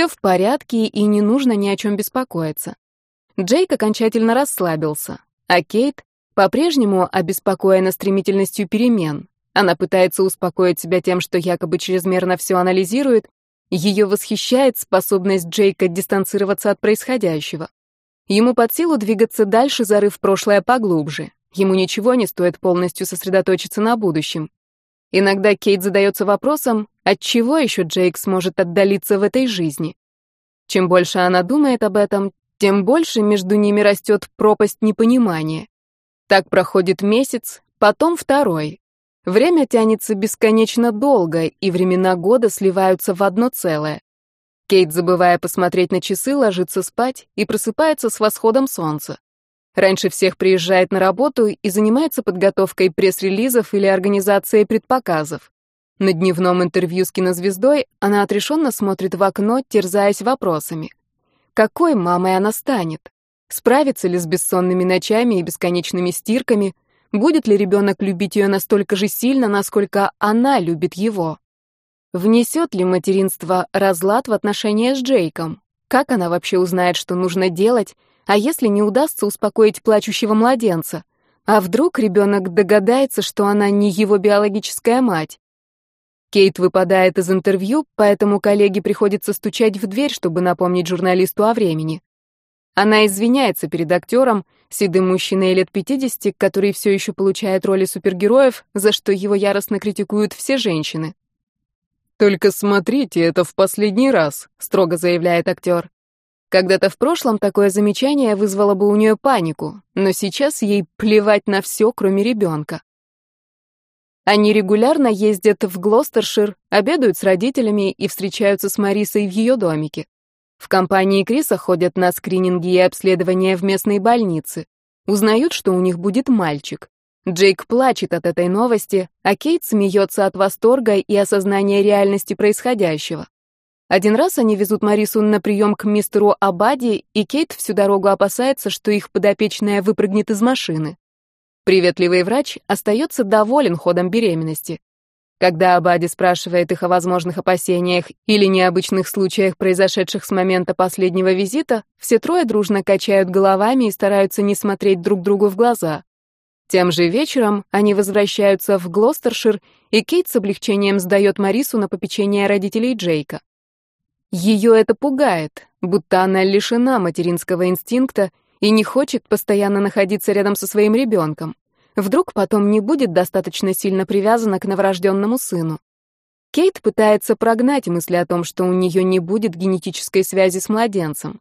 Все в порядке и не нужно ни о чем беспокоиться. Джейк окончательно расслабился, а Кейт по-прежнему обеспокоена стремительностью перемен. Она пытается успокоить себя тем, что якобы чрезмерно все анализирует. Ее восхищает способность Джейка дистанцироваться от происходящего. Ему под силу двигаться дальше, зарыв прошлое поглубже. Ему ничего не стоит полностью сосредоточиться на будущем. Иногда Кейт задается вопросом, от чего еще Джейк сможет отдалиться в этой жизни. Чем больше она думает об этом, тем больше между ними растет пропасть непонимания. Так проходит месяц, потом второй. Время тянется бесконечно долго, и времена года сливаются в одно целое. Кейт, забывая посмотреть на часы, ложится спать и просыпается с восходом солнца. Раньше всех приезжает на работу и занимается подготовкой пресс-релизов или организацией предпоказов. На дневном интервью с кинозвездой она отрешенно смотрит в окно, терзаясь вопросами. Какой мамой она станет? Справится ли с бессонными ночами и бесконечными стирками? Будет ли ребенок любить ее настолько же сильно, насколько она любит его? Внесет ли материнство разлад в отношения с Джейком? Как она вообще узнает, что нужно делать, а если не удастся успокоить плачущего младенца? А вдруг ребенок догадается, что она не его биологическая мать? Кейт выпадает из интервью, поэтому коллеге приходится стучать в дверь, чтобы напомнить журналисту о времени. Она извиняется перед актером, седым мужчиной лет 50, который все еще получает роли супергероев, за что его яростно критикуют все женщины. «Только смотрите, это в последний раз», — строго заявляет актер. Когда-то в прошлом такое замечание вызвало бы у нее панику, но сейчас ей плевать на все, кроме ребенка. Они регулярно ездят в Глостершир, обедают с родителями и встречаются с Марисой в ее домике. В компании Криса ходят на скрининги и обследования в местной больнице. Узнают, что у них будет мальчик. Джейк плачет от этой новости, а Кейт смеется от восторга и осознания реальности происходящего. Один раз они везут Марису на прием к мистеру Абади, и Кейт всю дорогу опасается, что их подопечная выпрыгнет из машины. Приветливый врач остается доволен ходом беременности. Когда Абади спрашивает их о возможных опасениях или необычных случаях, произошедших с момента последнего визита, все трое дружно качают головами и стараются не смотреть друг другу в глаза. Тем же вечером они возвращаются в Глостершир, и Кейт с облегчением сдает Марису на попечение родителей Джейка. Ее это пугает, будто она лишена материнского инстинкта и не хочет постоянно находиться рядом со своим ребенком. Вдруг потом не будет достаточно сильно привязана к новорожденному сыну. Кейт пытается прогнать мысли о том, что у нее не будет генетической связи с младенцем.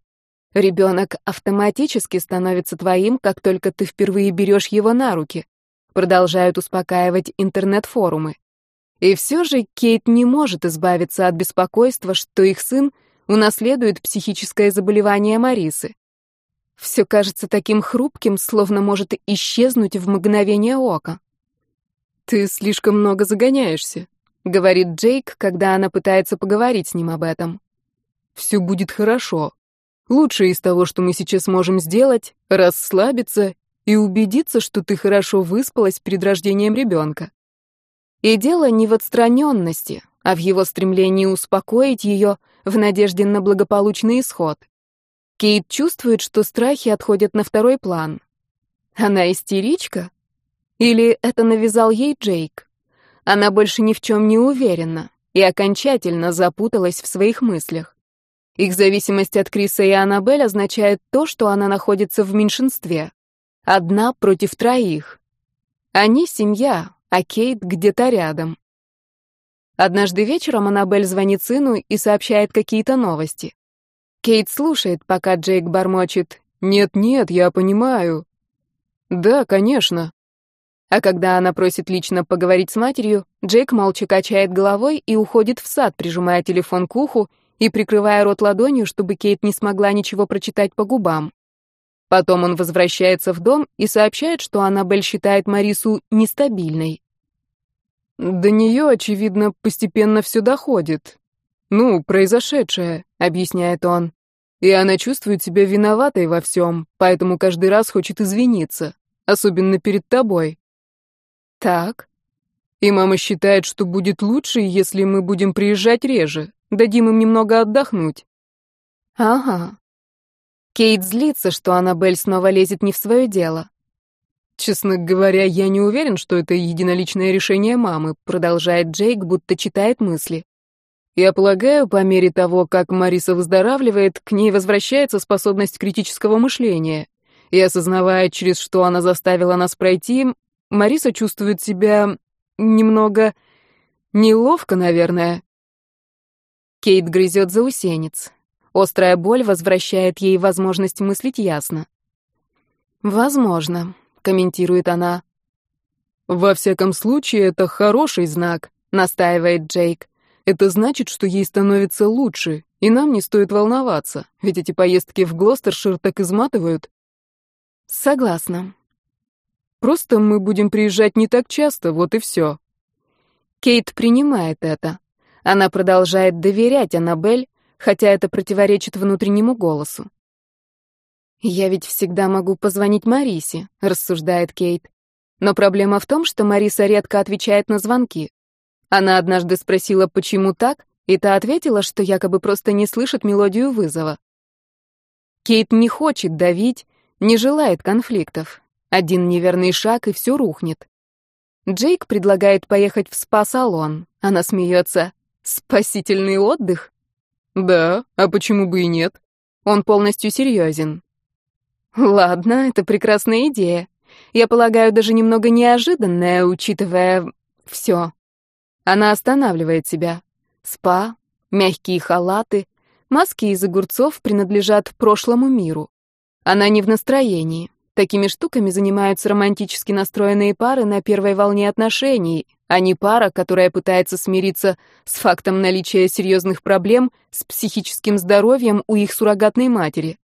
Ребенок автоматически становится твоим, как только ты впервые берешь его на руки. Продолжают успокаивать интернет-форумы. И все же Кейт не может избавиться от беспокойства, что их сын унаследует психическое заболевание Марисы. Все кажется таким хрупким, словно может исчезнуть в мгновение ока. «Ты слишком много загоняешься», — говорит Джейк, когда она пытается поговорить с ним об этом. «Все будет хорошо. Лучшее из того, что мы сейчас можем сделать, расслабиться и убедиться, что ты хорошо выспалась перед рождением ребенка. И дело не в отстраненности, а в его стремлении успокоить ее в надежде на благополучный исход. Кейт чувствует, что страхи отходят на второй план. Она истеричка? Или это навязал ей Джейк? Она больше ни в чем не уверена и окончательно запуталась в своих мыслях. Их зависимость от Криса и Аннабель означает то, что она находится в меньшинстве. Одна против троих. Они семья, а Кейт где-то рядом. Однажды вечером Аннабель звонит сыну и сообщает какие-то новости. Кейт слушает, пока Джейк бормочет «Нет-нет, я понимаю». «Да, конечно». А когда она просит лично поговорить с матерью, Джейк молча качает головой и уходит в сад, прижимая телефон к уху и прикрывая рот ладонью, чтобы Кейт не смогла ничего прочитать по губам. Потом он возвращается в дом и сообщает, что Аннабель считает Марису нестабильной. До нее, очевидно, постепенно все доходит. Ну, произошедшее, объясняет он. И она чувствует себя виноватой во всем, поэтому каждый раз хочет извиниться, особенно перед тобой. Так. И мама считает, что будет лучше, если мы будем приезжать реже, дадим им немного отдохнуть. Ага. Кейт злится, что Аннабель снова лезет не в свое дело. «Честно говоря, я не уверен, что это единоличное решение мамы», продолжает Джейк, будто читает мысли. «Я полагаю, по мере того, как Мариса выздоравливает, к ней возвращается способность критического мышления. И осознавая, через что она заставила нас пройти, Мариса чувствует себя немного неловко, наверное». Кейт грызет заусенец. Острая боль возвращает ей возможность мыслить ясно. «Возможно», — комментирует она. «Во всяком случае, это хороший знак», — настаивает Джейк. «Это значит, что ей становится лучше, и нам не стоит волноваться, ведь эти поездки в Глостершир так изматывают». «Согласна». «Просто мы будем приезжать не так часто, вот и все». Кейт принимает это. Она продолжает доверять Аннабель, хотя это противоречит внутреннему голосу. «Я ведь всегда могу позвонить Марисе», — рассуждает Кейт. Но проблема в том, что Мариса редко отвечает на звонки. Она однажды спросила, почему так, и та ответила, что якобы просто не слышит мелодию вызова. Кейт не хочет давить, не желает конфликтов. Один неверный шаг, и все рухнет. Джейк предлагает поехать в спа-салон. Она смеется. «Спасительный отдых?» Да, а почему бы и нет? Он полностью серьезен. Ладно, это прекрасная идея. Я полагаю, даже немного неожиданная, учитывая все. Она останавливает себя. Спа, мягкие халаты, маски из огурцов принадлежат прошлому миру. Она не в настроении. Такими штуками занимаются романтически настроенные пары на первой волне отношений, а не пара, которая пытается смириться с фактом наличия серьезных проблем с психическим здоровьем у их суррогатной матери.